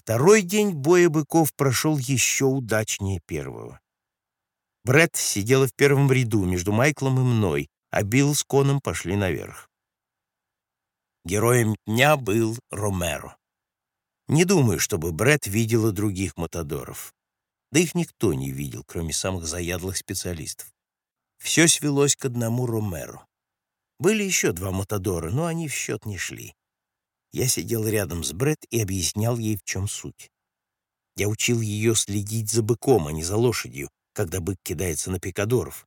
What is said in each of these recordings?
Второй день боя быков прошел еще удачнее первого. Бред сидела в первом ряду между Майклом и мной, а Билл с Коном пошли наверх. Героем дня был Ромеро. Не думаю, чтобы Бред видела других матадоров. Да их никто не видел, кроме самых заядлых специалистов. Все свелось к одному Ромеро. Были еще два матадора, но они в счет не шли. Я сидел рядом с Бред и объяснял ей, в чем суть. Я учил ее следить за быком, а не за лошадью, когда бык кидается на пикадоров.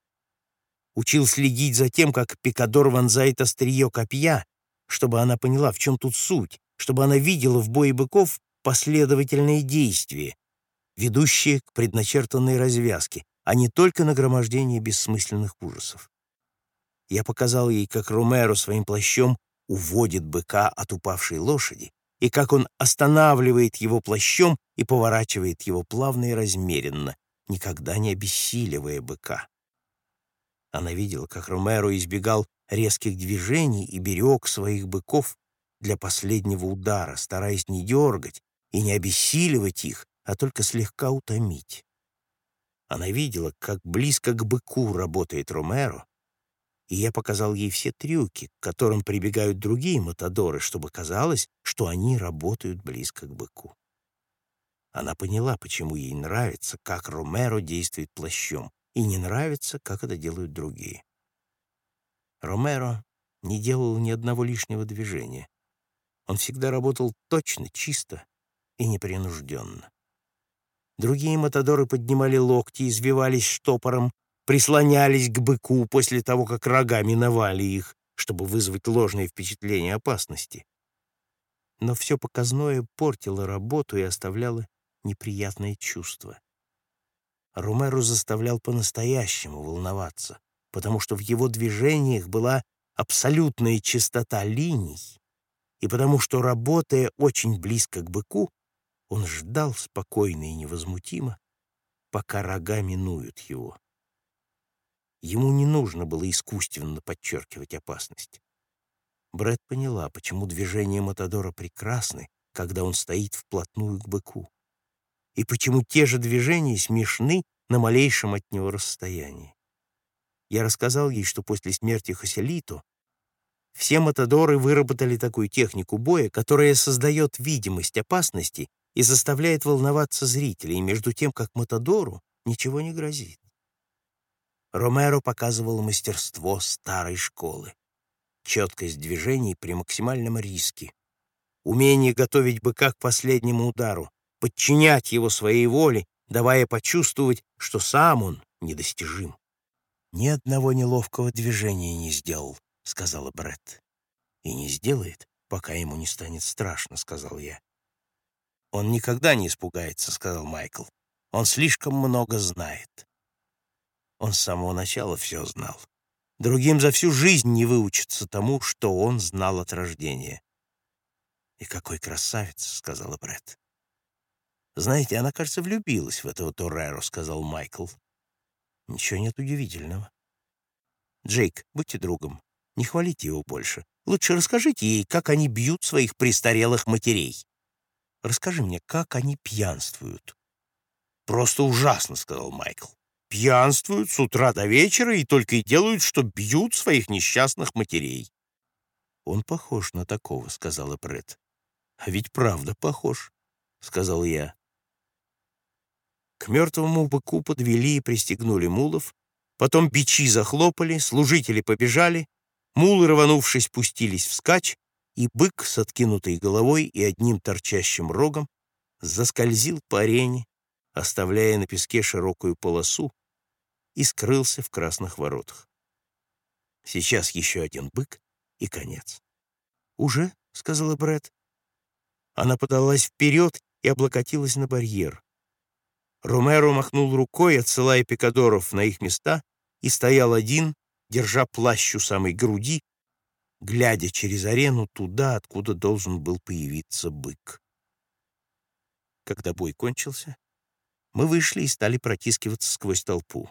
Учил следить за тем, как пикадор вонзает острие копья, чтобы она поняла, в чем тут суть, чтобы она видела в бое быков последовательные действия, ведущие к предначертанной развязке, а не только нагромождение бессмысленных ужасов. Я показал ей, как Ромеро своим плащом уводит быка от упавшей лошади, и как он останавливает его плащом и поворачивает его плавно и размеренно, никогда не обессиливая быка. Она видела, как Ромеро избегал резких движений и берег своих быков для последнего удара, стараясь не дергать и не обессиливать их, а только слегка утомить. Она видела, как близко к быку работает Ромеро, и я показал ей все трюки, к которым прибегают другие матадоры, чтобы казалось, что они работают близко к быку. Она поняла, почему ей нравится, как Ромеро действует плащом, и не нравится, как это делают другие. Ромеро не делал ни одного лишнего движения. Он всегда работал точно, чисто и непринужденно. Другие матадоры поднимали локти, извивались штопором, прислонялись к быку после того, как рога миновали их, чтобы вызвать ложное впечатление опасности. Но все показное портило работу и оставляло неприятное чувство. Румеру заставлял по-настоящему волноваться, потому что в его движениях была абсолютная чистота линий, и потому что, работая очень близко к быку, он ждал спокойно и невозмутимо, пока рога минуют его. Ему не нужно было искусственно подчеркивать опасность. Брэд поняла, почему движения Матадора прекрасны, когда он стоит вплотную к быку и почему те же движения смешны на малейшем от него расстоянии. Я рассказал ей, что после смерти Хоселито все матадоры выработали такую технику боя, которая создает видимость опасности и заставляет волноваться зрителей, между тем, как матадору ничего не грозит. Ромеро показывал мастерство старой школы. Четкость движений при максимальном риске. Умение готовить быка к последнему удару, подчинять его своей воле, давая почувствовать, что сам он недостижим. «Ни одного неловкого движения не сделал», — сказала Бретт. «И не сделает, пока ему не станет страшно», — сказал я. «Он никогда не испугается», — сказал Майкл. «Он слишком много знает». Он с самого начала все знал. Другим за всю жизнь не выучится тому, что он знал от рождения. «И какой красавец», — сказала Бретт. «Знаете, она, кажется, влюбилась в этого Тореро», — сказал Майкл. «Ничего нет удивительного». «Джейк, будьте другом. Не хвалите его больше. Лучше расскажите ей, как они бьют своих престарелых матерей. Расскажи мне, как они пьянствуют». «Просто ужасно», — сказал Майкл. «Пьянствуют с утра до вечера и только и делают, что бьют своих несчастных матерей». «Он похож на такого», — сказала Брэд. «А ведь правда похож», — сказал я. К мертвому быку подвели и пристегнули мулов, потом бичи захлопали, служители побежали, мулы, рванувшись, пустились вскачь, и бык с откинутой головой и одним торчащим рогом заскользил по арене, оставляя на песке широкую полосу, и скрылся в красных воротах. Сейчас еще один бык и конец. «Уже?» — сказала Брэд. Она подалась вперед и облокотилась на барьер. Ромеро махнул рукой, отсылая пикадоров на их места, и стоял один, держа плащ у самой груди, глядя через арену туда, откуда должен был появиться бык. Когда бой кончился, мы вышли и стали протискиваться сквозь толпу.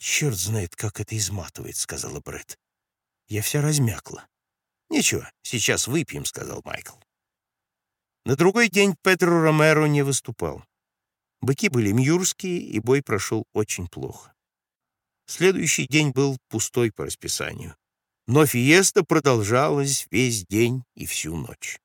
«Черт знает, как это изматывает», — сказала Брэд. «Я вся размякла». «Ничего, сейчас выпьем», — сказал Майкл. На другой день Петро Ромеро не выступал. Быки были мьюрские, и бой прошел очень плохо. Следующий день был пустой по расписанию. Но фиеста продолжалась весь день и всю ночь.